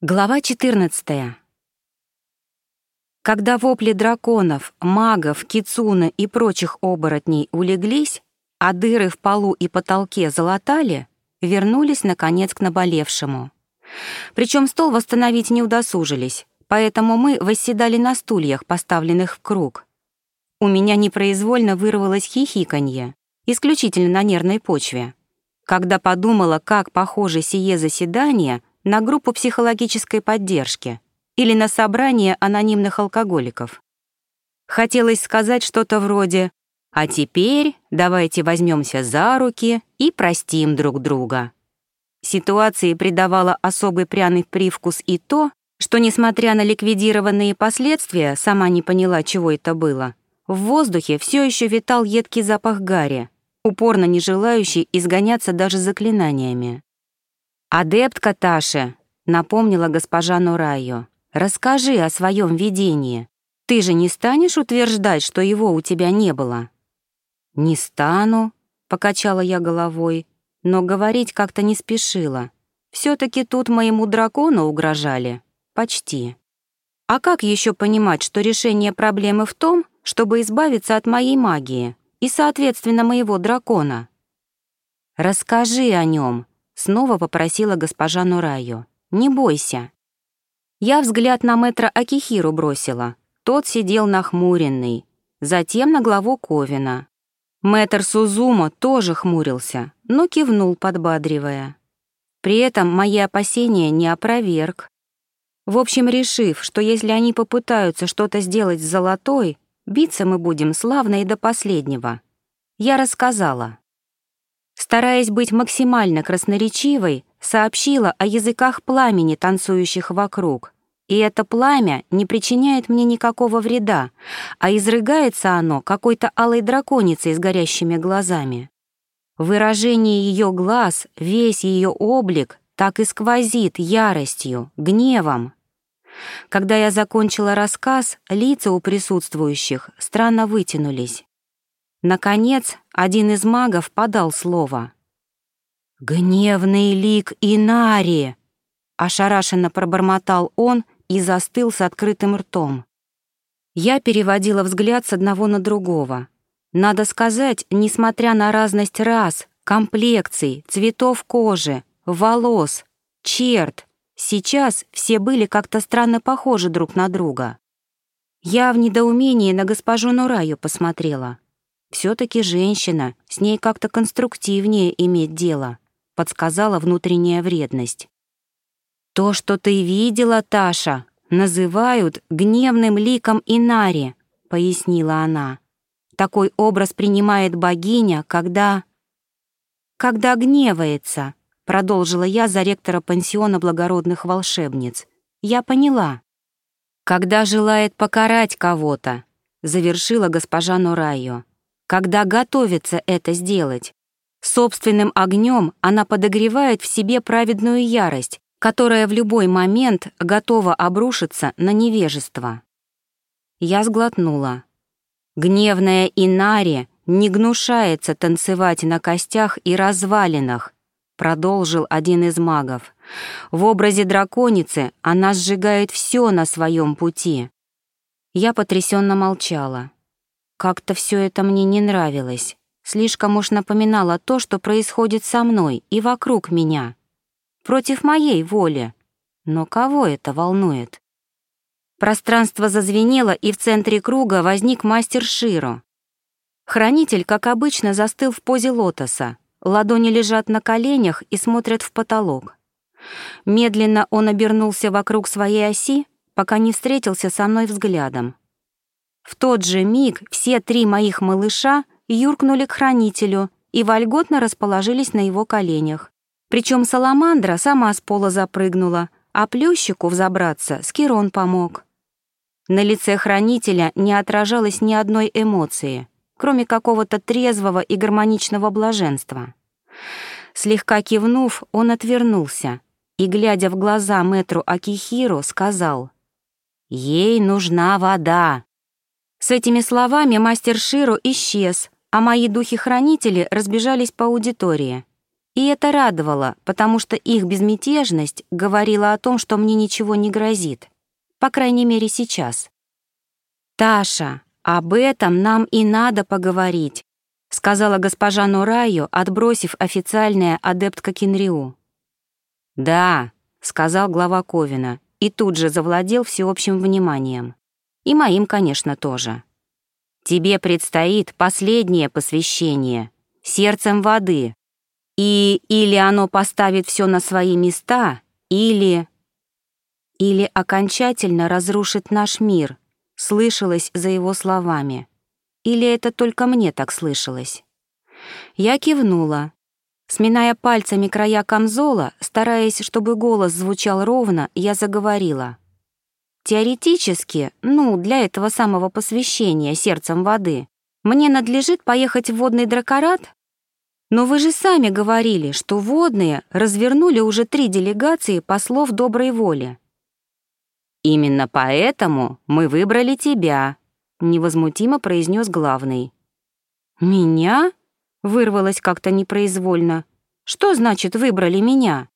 Глава 14. Когда вопли драконов, магов, кицуна и прочих оборотней улеглись, а дыры в полу и потолке залатали, вернулись, наконец, к наболевшему. Причем стол восстановить не удосужились, поэтому мы восседали на стульях, поставленных в круг. У меня непроизвольно вырвалось хихиканье, исключительно на нервной почве, когда подумала, как похоже сие заседание — на группу психологической поддержки или на собрание анонимных алкоголиков. Хотелось сказать что-то вроде «А теперь давайте возьмемся за руки и простим друг друга». Ситуации придавала особый пряный привкус и то, что, несмотря на ликвидированные последствия, сама не поняла, чего это было, в воздухе все еще витал едкий запах гари, упорно не желающий изгоняться даже заклинаниями. «Адептка Таша», — напомнила госпожа Нурайо, — «расскажи о своем видении. Ты же не станешь утверждать, что его у тебя не было?» «Не стану», — покачала я головой, но говорить как-то не спешила. все таки тут моему дракону угрожали. Почти. А как еще понимать, что решение проблемы в том, чтобы избавиться от моей магии и, соответственно, моего дракона? «Расскажи о нем, Снова попросила госпожа Нурайо. «Не бойся». Я взгляд на мэтра Акихиру бросила. Тот сидел нахмуренный. Затем на главу Ковина. Мэтр Сузума тоже хмурился, но кивнул, подбадривая. При этом мои опасения не опроверг. В общем, решив, что если они попытаются что-то сделать с золотой, биться мы будем славно и до последнего. Я рассказала. Стараясь быть максимально красноречивой, сообщила о языках пламени, танцующих вокруг. И это пламя не причиняет мне никакого вреда, а изрыгается оно какой-то алой драконицей с горящими глазами. Выражение ее глаз, весь ее облик так и сквозит яростью, гневом. Когда я закончила рассказ, лица у присутствующих странно вытянулись. Наконец, один из магов подал слово. «Гневный лик Инари!» Ошарашенно пробормотал он и застыл с открытым ртом. Я переводила взгляд с одного на другого. Надо сказать, несмотря на разность рас, комплекций, цветов кожи, волос, черт, сейчас все были как-то странно похожи друг на друга. Я в недоумении на госпожу Нураю посмотрела все таки женщина, с ней как-то конструктивнее иметь дело», — подсказала внутренняя вредность. «То, что ты видела, Таша, называют гневным ликом Инари», — пояснила она. «Такой образ принимает богиня, когда...» «Когда гневается», — продолжила я за ректора пансиона благородных волшебниц. «Я поняла». «Когда желает покарать кого-то», — завершила госпожа Нурайо когда готовится это сделать. Собственным огнем она подогревает в себе праведную ярость, которая в любой момент готова обрушиться на невежество. Я сглотнула. Гневная Инари не гнушается танцевать на костях и развалинах, продолжил один из магов. В образе драконицы она сжигает все на своем пути. Я потрясенно молчала. Как-то все это мне не нравилось. Слишком уж напоминало то, что происходит со мной и вокруг меня. Против моей воли. Но кого это волнует? Пространство зазвенело, и в центре круга возник мастер Широ. Хранитель, как обычно, застыл в позе лотоса. Ладони лежат на коленях и смотрят в потолок. Медленно он обернулся вокруг своей оси, пока не встретился со мной взглядом. В тот же миг все три моих малыша юркнули к хранителю и вольготно расположились на его коленях. Причем саламандра сама с пола запрыгнула, а плющику взобраться Скирон помог. На лице хранителя не отражалось ни одной эмоции, кроме какого-то трезвого и гармоничного блаженства. Слегка кивнув, он отвернулся и, глядя в глаза мэтру Акихиру, сказал «Ей нужна вода». С этими словами мастер Широ исчез, а мои духи-хранители разбежались по аудитории. И это радовало, потому что их безмятежность говорила о том, что мне ничего не грозит. По крайней мере, сейчас. «Таша, об этом нам и надо поговорить», сказала госпожа Нураю, отбросив официальное адептка Кинриу. «Да», — сказал глава Ковина, и тут же завладел всеобщим вниманием. И моим, конечно, тоже. «Тебе предстоит последнее посвящение, сердцем воды, и или оно поставит все на свои места, или... Или окончательно разрушит наш мир, слышалось за его словами. Или это только мне так слышалось? Я кивнула, сминая пальцами края камзола, стараясь, чтобы голос звучал ровно, я заговорила. Теоретически, ну, для этого самого посвящения сердцем воды, мне надлежит поехать в водный дракорат но вы же сами говорили, что водные развернули уже три делегации послов доброй воли. Именно поэтому мы выбрали тебя, невозмутимо произнес главный. Меня? Вырвалось как-то непроизвольно. Что значит выбрали меня?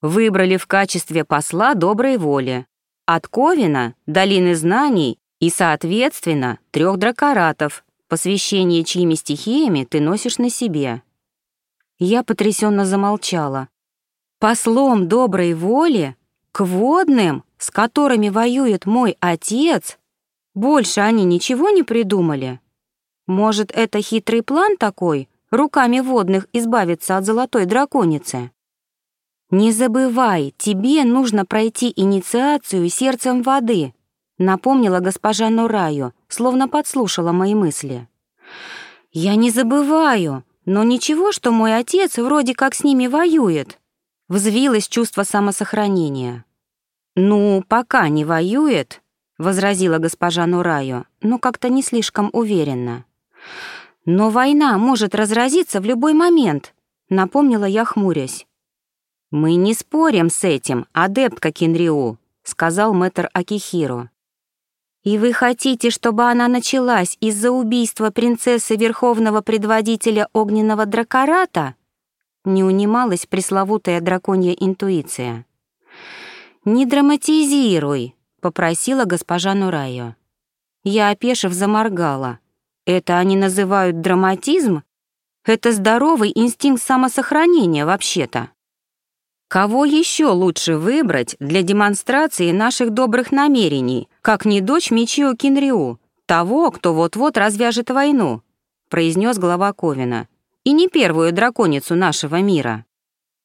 Выбрали в качестве посла доброй воли. От Ковина, долины знаний и, соответственно, трех дракоратов, посвящение чьими стихиями ты носишь на себе. Я потрясенно замолчала. Послом доброй воли к водным, с которыми воюет мой отец, больше они ничего не придумали. Может, это хитрый план такой, руками водных избавиться от золотой драконицы? Не забывай, тебе нужно пройти инициацию сердцем воды, напомнила госпожа Нураю, словно подслушала мои мысли. «Я не забываю, но ничего, что мой отец вроде как с ними воюет». Взвилось чувство самосохранения. «Ну, пока не воюет», — возразила госпожа Нураю, но как-то не слишком уверенно. «Но война может разразиться в любой момент», — напомнила я, хмурясь. «Мы не спорим с этим, адептка Кинриу», — сказал мэтр Акихиро. «И вы хотите, чтобы она началась из-за убийства принцессы Верховного Предводителя Огненного Дракората?» Не унималась пресловутая драконья интуиция. «Не драматизируй», — попросила госпожа Нурайо. Я, опешив, заморгала. «Это они называют драматизм? Это здоровый инстинкт самосохранения, вообще-то». Кого еще лучше выбрать для демонстрации наших добрых намерений, как не дочь Мичио Кинриу, того, кто вот-вот развяжет войну, произнес глава Ковина, и не первую драконицу нашего мира.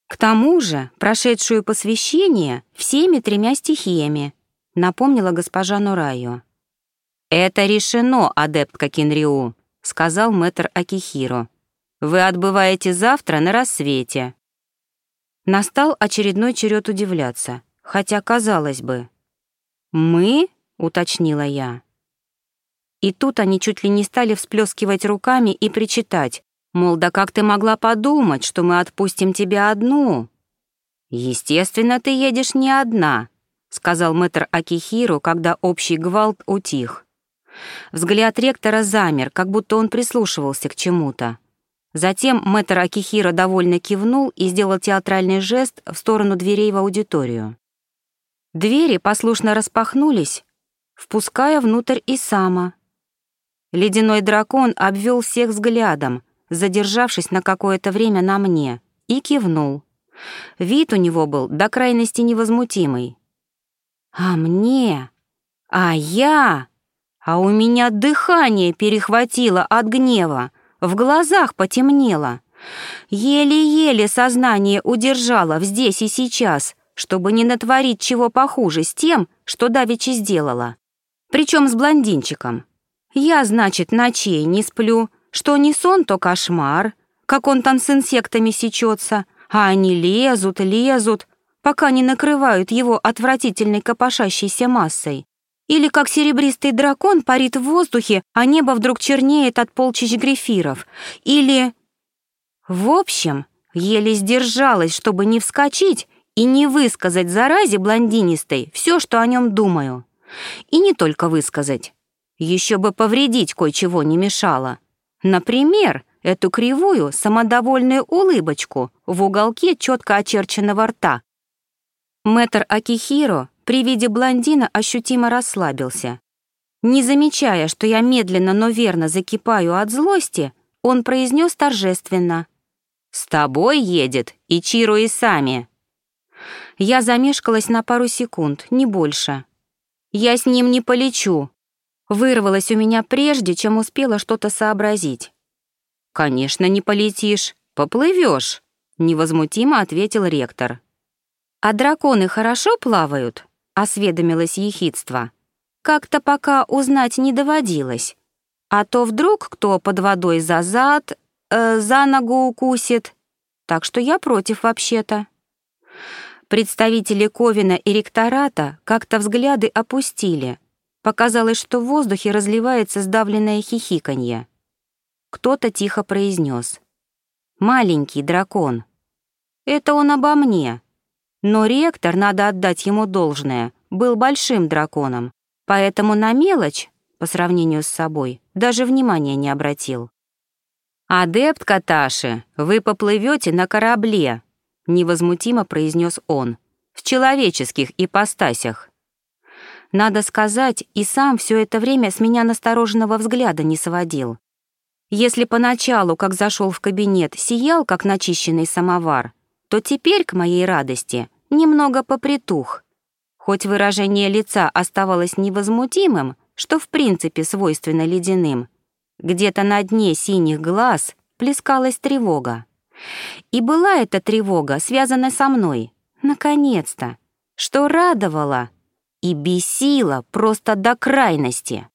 К тому же, прошедшую посвящение всеми тремя стихиями, напомнила госпожа Нурайо. «Это решено, адептка Кинриу», — сказал мэтр Акихиро. «Вы отбываете завтра на рассвете». Настал очередной черед удивляться, хотя, казалось бы. «Мы?» — уточнила я. И тут они чуть ли не стали всплескивать руками и причитать, мол, да как ты могла подумать, что мы отпустим тебя одну? «Естественно, ты едешь не одна», — сказал мэтр Акихиру, когда общий гвалт утих. Взгляд ректора замер, как будто он прислушивался к чему-то. Затем мэтр Акихиро довольно кивнул и сделал театральный жест в сторону дверей в аудиторию. Двери послушно распахнулись, впуская внутрь и сама. Ледяной дракон обвел всех взглядом, задержавшись на какое-то время на мне, и кивнул. Вид у него был до крайности невозмутимый. «А мне? А я? А у меня дыхание перехватило от гнева!» В глазах потемнело. Еле-еле сознание удержало здесь и сейчас, чтобы не натворить чего похуже с тем, что давеча сделала. Причем с блондинчиком. Я, значит, ночей не сплю, что не сон, то кошмар, как он там с инсектами сечется, а они лезут, лезут, пока не накрывают его отвратительной копошащейся массой. Или как серебристый дракон парит в воздухе, а небо вдруг чернеет от полчищ грифиров. Или... В общем, еле сдержалась, чтобы не вскочить и не высказать заразе блондинистой все, что о нем думаю. И не только высказать. Еще бы повредить кое-чего не мешало. Например, эту кривую, самодовольную улыбочку в уголке четко очерченного рта. Мэтр Акихиро при виде блондина ощутимо расслабился. Не замечая, что я медленно, но верно закипаю от злости, он произнес торжественно. «С тобой едет Ичиро и сами». Я замешкалась на пару секунд, не больше. «Я с ним не полечу», вырвалось у меня прежде, чем успела что-то сообразить. «Конечно, не полетишь, поплывешь», — невозмутимо ответил ректор. «А драконы хорошо плавают?» — осведомилось ехидство. «Как-то пока узнать не доводилось. А то вдруг кто под водой за зад, э, за ногу укусит. Так что я против вообще-то». Представители Ковина и ректората как-то взгляды опустили. Показалось, что в воздухе разливается сдавленное хихиканье. Кто-то тихо произнес: «Маленький дракон». Это он обо мне. Но ректор, надо отдать ему должное, был большим драконом, поэтому на мелочь, по сравнению с собой, даже внимания не обратил. «Адепт Каташи, вы поплывете на корабле», — невозмутимо произнес он, «в человеческих ипостасях». Надо сказать, и сам все это время с меня настороженного взгляда не сводил. Если поначалу, как зашел в кабинет, сиял, как начищенный самовар, то теперь, к моей радости, немного попритух. Хоть выражение лица оставалось невозмутимым, что в принципе свойственно ледяным, где-то на дне синих глаз плескалась тревога. И была эта тревога связана со мной. Наконец-то. Что радовало и бесило просто до крайности.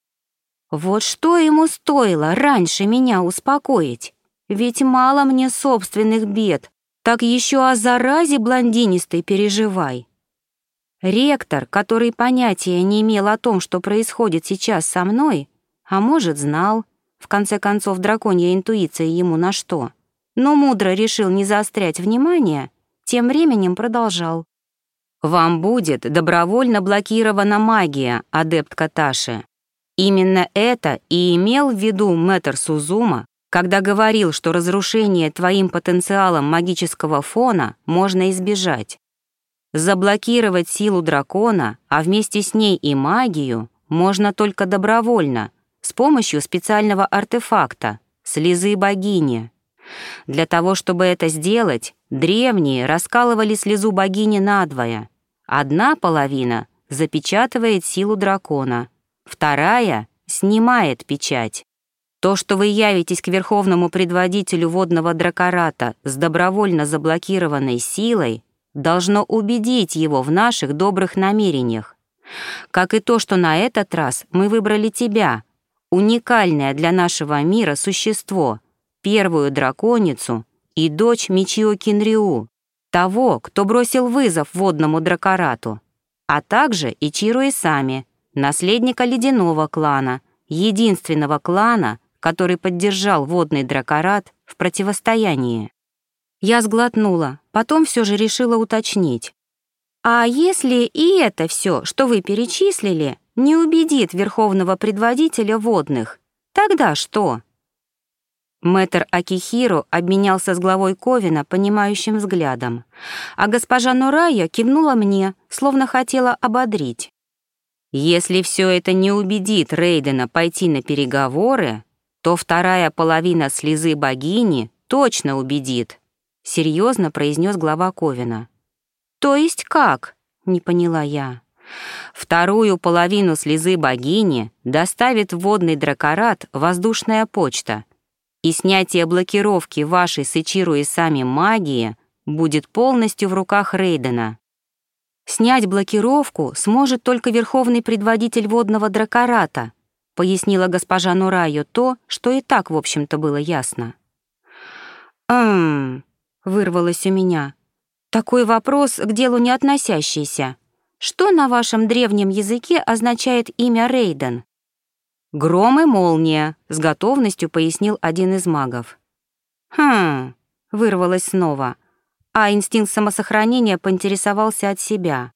Вот что ему стоило раньше меня успокоить. Ведь мало мне собственных бед, так еще о заразе блондинистой переживай. Ректор, который понятия не имел о том, что происходит сейчас со мной, а может, знал, в конце концов, драконья интуиция ему на что — но мудро решил не заострять внимание, тем временем продолжал. «Вам будет добровольно блокирована магия, адепт Каташи. Именно это и имел в виду мэтр Сузума, когда говорил, что разрушение твоим потенциалом магического фона можно избежать. Заблокировать силу дракона, а вместе с ней и магию, можно только добровольно, с помощью специального артефакта — слезы богини. Для того, чтобы это сделать, древние раскалывали слезу богини надвое. Одна половина запечатывает силу дракона, вторая снимает печать. То, что вы явитесь к верховному предводителю водного дракората с добровольно заблокированной силой, должно убедить его в наших добрых намерениях. Как и то, что на этот раз мы выбрали тебя, уникальное для нашего мира существо — первую драконицу и дочь Мичио Кинриу, того, кто бросил вызов водному дракорату, а также Ичиро Исами, наследника ледяного клана, единственного клана, который поддержал водный дракорат в противостоянии. Я сглотнула, потом все же решила уточнить. А если и это все, что вы перечислили, не убедит верховного предводителя водных, тогда что? Мэтр Акихиро обменялся с главой Ковина понимающим взглядом, а госпожа Нурая кивнула мне, словно хотела ободрить. «Если все это не убедит Рейдена пойти на переговоры, то вторая половина слезы богини точно убедит», — серьезно произнес глава Ковина. «То есть как?» — не поняла я. «Вторую половину слезы богини доставит водный дракорат воздушная почта», и снятие блокировки вашей с Ичиру и сами магии будет полностью в руках Рейдена. Снять блокировку сможет только верховный предводитель водного дракората, пояснила госпожа Нурайо то, что и так, в общем-то, было ясно. «Эм...» — вырвалось у меня. «Такой вопрос к делу не относящийся. Что на вашем древнем языке означает имя Рейден?» «Гром и молния», — с готовностью пояснил один из магов. «Хм...» — вырвалось снова, а инстинкт самосохранения поинтересовался от себя.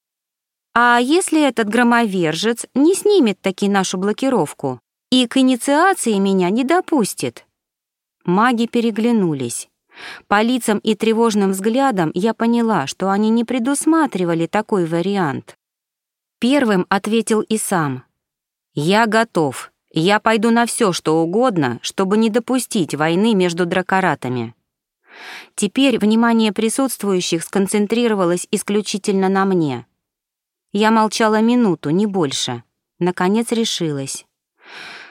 «А если этот громовержец не снимет таки нашу блокировку и к инициации меня не допустит?» Маги переглянулись. По лицам и тревожным взглядам я поняла, что они не предусматривали такой вариант. Первым ответил и сам. «Я готов. Я пойду на все, что угодно, чтобы не допустить войны между дракоратами». Теперь внимание присутствующих сконцентрировалось исключительно на мне. Я молчала минуту, не больше. Наконец решилась.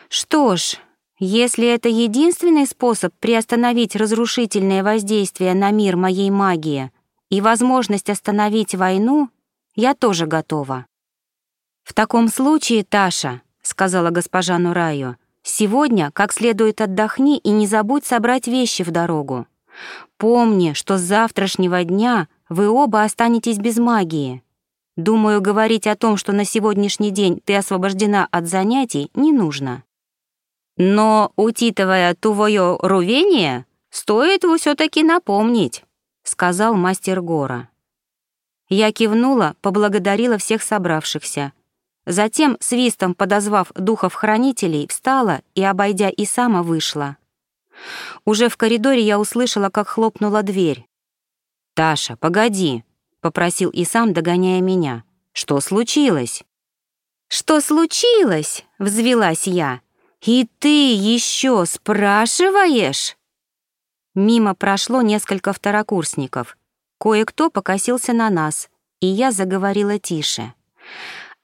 «Что ж, если это единственный способ приостановить разрушительное воздействие на мир моей магии и возможность остановить войну, я тоже готова. «В таком случае, Таша», — сказала госпожа Нураю, «сегодня как следует отдохни и не забудь собрать вещи в дорогу. Помни, что с завтрашнего дня вы оба останетесь без магии. Думаю, говорить о том, что на сегодняшний день ты освобождена от занятий, не нужно. Но, учитывая твое рувение, стоит все таки напомнить, сказал мастер Гора. Я кивнула, поблагодарила всех собравшихся. Затем, свистом подозвав духов-хранителей, встала и, обойдя и сама вышла. Уже в коридоре я услышала, как хлопнула дверь. «Таша, погоди», — попросил и сам, догоняя меня. «Что случилось?» «Что случилось?» — взвелась я. «И ты еще спрашиваешь?» Мимо прошло несколько второкурсников. Кое-кто покосился на нас, и я заговорила тише.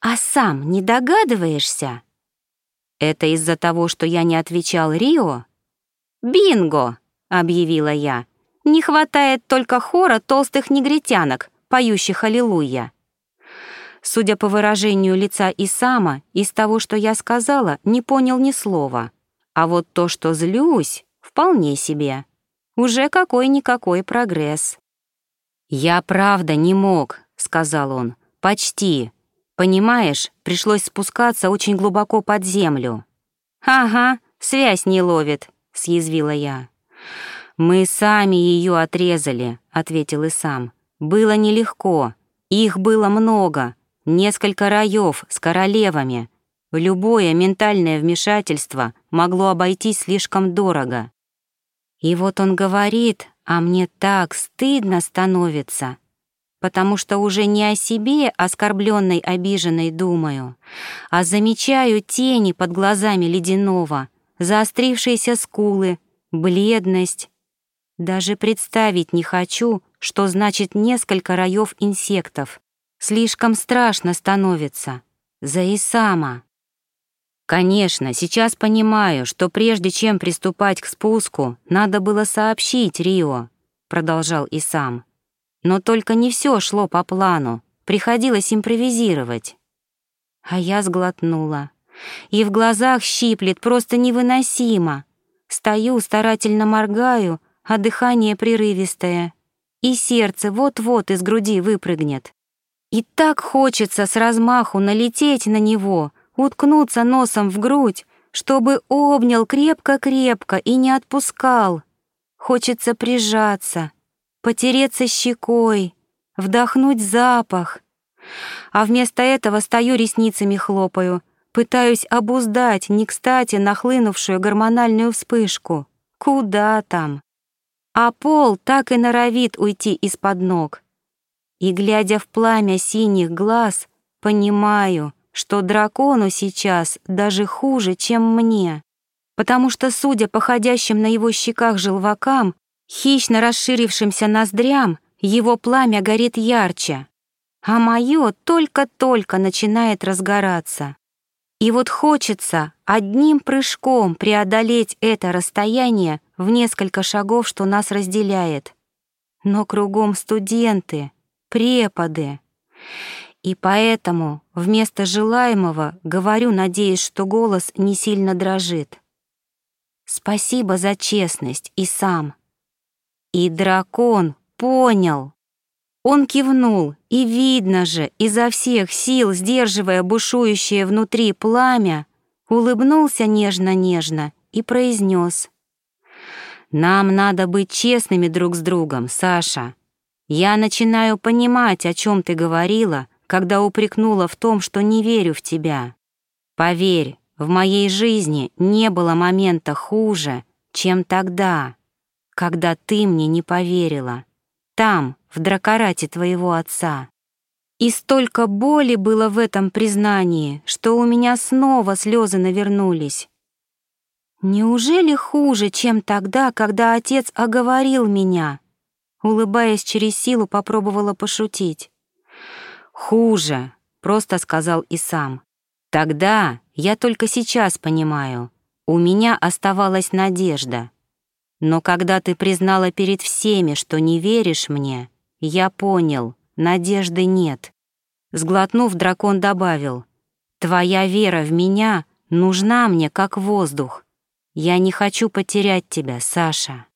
«А сам не догадываешься?» «Это из-за того, что я не отвечал Рио?» «Бинго!» — объявила я. «Не хватает только хора толстых негритянок, поющих «Аллилуйя». Судя по выражению лица Исама, из того, что я сказала, не понял ни слова. А вот то, что злюсь, вполне себе. Уже какой-никакой прогресс. «Я правда не мог», — сказал он. «Почти. Понимаешь, пришлось спускаться очень глубоко под землю». «Ага, связь не ловит», — съязвила я. «Мы сами ее отрезали», — ответил и сам. «Было нелегко. Их было много, Несколько раев с королевами. Любое ментальное вмешательство могло обойтись слишком дорого. И вот он говорит, а мне так стыдно становится, потому что уже не о себе оскорбленной, обиженной думаю, а замечаю тени под глазами ледяного, заострившиеся скулы, бледность. Даже представить не хочу, что значит несколько раев инсектов. Слишком страшно становится. За Исама. Конечно, сейчас понимаю, что прежде чем приступать к спуску, надо было сообщить Рио, продолжал Исам. Но только не все шло по плану, приходилось импровизировать. А я сглотнула. И в глазах щиплет просто невыносимо. Стою, старательно моргаю, а дыхание прерывистое. И сердце вот-вот из груди выпрыгнет. И так хочется с размаху налететь на него, уткнуться носом в грудь, чтобы обнял крепко-крепко и не отпускал. Хочется прижаться, потереться щекой, вдохнуть запах. А вместо этого стою ресницами хлопаю, пытаюсь обуздать не кстати нахлынувшую гормональную вспышку. Куда там? А пол так и норовит уйти из-под ног. И, глядя в пламя синих глаз, понимаю, что дракону сейчас даже хуже, чем мне, потому что, судя по ходящим на его щеках желвакам, хищно расширившимся ноздрям, его пламя горит ярче, а мое только-только начинает разгораться. И вот хочется одним прыжком преодолеть это расстояние в несколько шагов, что нас разделяет. Но кругом студенты — преподы. И поэтому вместо желаемого говорю, надеясь, что голос не сильно дрожит. Спасибо за честность и сам. И дракон понял. Он кивнул, и видно же, изо всех сил, сдерживая бушующее внутри пламя, улыбнулся нежно-нежно и произнес: «Нам надо быть честными друг с другом, Саша. Я начинаю понимать, о чем ты говорила, когда упрекнула в том, что не верю в тебя. Поверь, в моей жизни не было момента хуже, чем тогда, когда ты мне не поверила, там, в дракорате твоего отца. И столько боли было в этом признании, что у меня снова слезы навернулись. Неужели хуже, чем тогда, когда отец оговорил меня? Улыбаясь через силу, попробовала пошутить. Хуже, просто сказал и сам. Тогда я только сейчас понимаю, у меня оставалась надежда. Но когда ты признала перед всеми, что не веришь мне, я понял, надежды нет. Сглотнув, дракон добавил, «Твоя вера в меня нужна мне, как воздух. Я не хочу потерять тебя, Саша».